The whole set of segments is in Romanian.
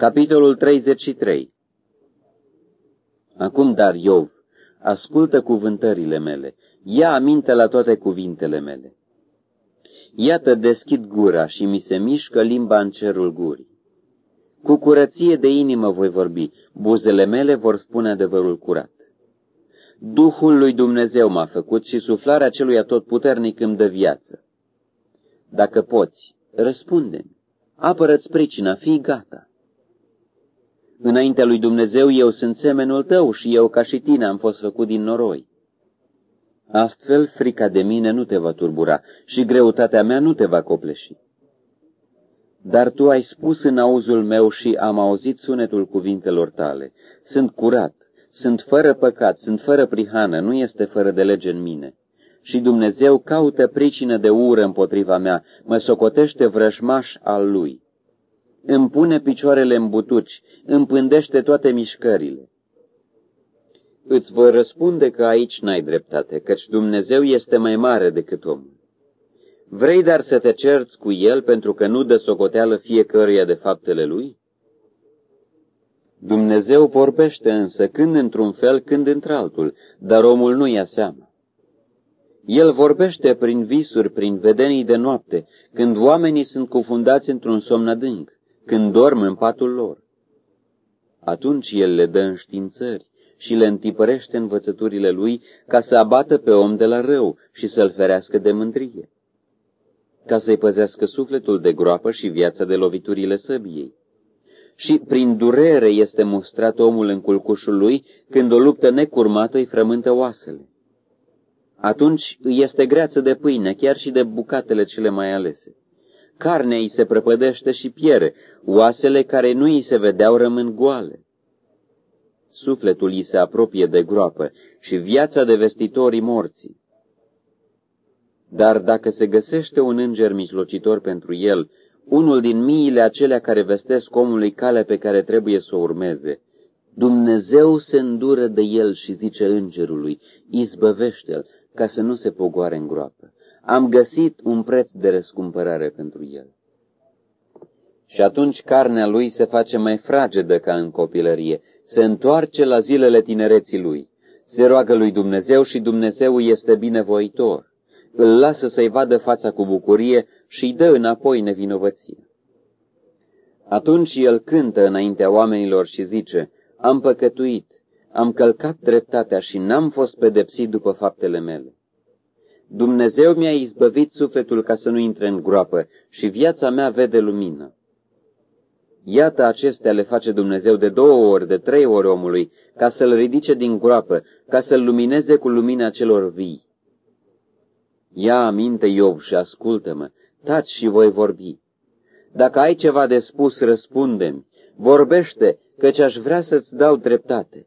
Capitolul 33 Acum, dar, Iov, ascultă cuvântările mele, ia aminte la toate cuvintele mele. Iată, deschid gura și mi se mișcă limba în cerul gurii. Cu curăție de inimă voi vorbi, buzele mele vor spune adevărul curat. Duhul lui Dumnezeu m-a făcut și suflarea celui atotputernic îmi dă viață. Dacă poți, răspunde-mi, apără-ți pricina, fii gata. Înaintea lui Dumnezeu eu sunt semenul tău și eu ca și tine am fost făcut din noroi. Astfel, frica de mine nu te va turbura și greutatea mea nu te va copleși. Dar tu ai spus în auzul meu și am auzit sunetul cuvintelor tale. Sunt curat, sunt fără păcat, sunt fără prihană, nu este fără de lege în mine. Și Dumnezeu caută pricină de ură împotriva mea, mă socotește vrăjmaș al lui. Îmi pune picioarele în butuci, îmi pândește toate mișcările. Îți voi răspunde că aici n-ai dreptate, căci Dumnezeu este mai mare decât omul. Vrei dar să te cerți cu el pentru că nu dă socoteală fiecăruia de faptele lui? Dumnezeu vorbește însă când într-un fel, când într-altul, dar omul nu ia seama. El vorbește prin visuri, prin vedenii de noapte, când oamenii sunt cufundați într-un somn adânc, când dorm în patul lor. Atunci el le dă înștiințări și le întipărește învățăturile lui ca să abată pe om de la rău și să-l ferească de mândrie ca să-i păzească sufletul de groapă și viața de loviturile săbiei. Și prin durere este mustrat omul în culcușul lui când o luptă necurmată îi frământă oasele. Atunci îi este greață de pâine, chiar și de bucatele cele mai alese. Carnea îi se prăpădește și piere, oasele care nu îi se vedeau rămân goale. Sufletul îi se apropie de groapă și viața de vestitorii morții. Dar dacă se găsește un înger mijlocitor pentru el, unul din miile acelea care vestesc omului calea pe care trebuie să o urmeze, Dumnezeu se îndură de el și zice îngerului, izbăvește-l, ca să nu se pogoare în groapă. Am găsit un preț de răscumpărare pentru el. Și atunci carnea lui se face mai fragedă ca în copilărie, se întoarce la zilele tinereții lui, se roagă lui Dumnezeu și Dumnezeu este binevoitor îl lasă să-i vadă fața cu bucurie și îi dă înapoi nevinovăție. Atunci el cântă înaintea oamenilor și zice, Am păcătuit, am călcat dreptatea și n-am fost pedepsit după faptele mele. Dumnezeu mi-a izbăvit sufletul ca să nu intre în groapă și viața mea vede lumină. Iată acestea le face Dumnezeu de două ori, de trei ori omului, ca să-l ridice din groapă, ca să-l lumineze cu lumina celor vii. Ia aminte, Iov, și ascultă-mă, taci și voi vorbi. Dacă ai ceva de spus, răspunde-mi, vorbește, căci aș vrea să-ți dau dreptate.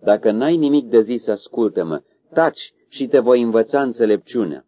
Dacă n-ai nimic de zis, ascultă-mă, taci și te voi învăța înțelepciunea.